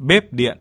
bếp điện.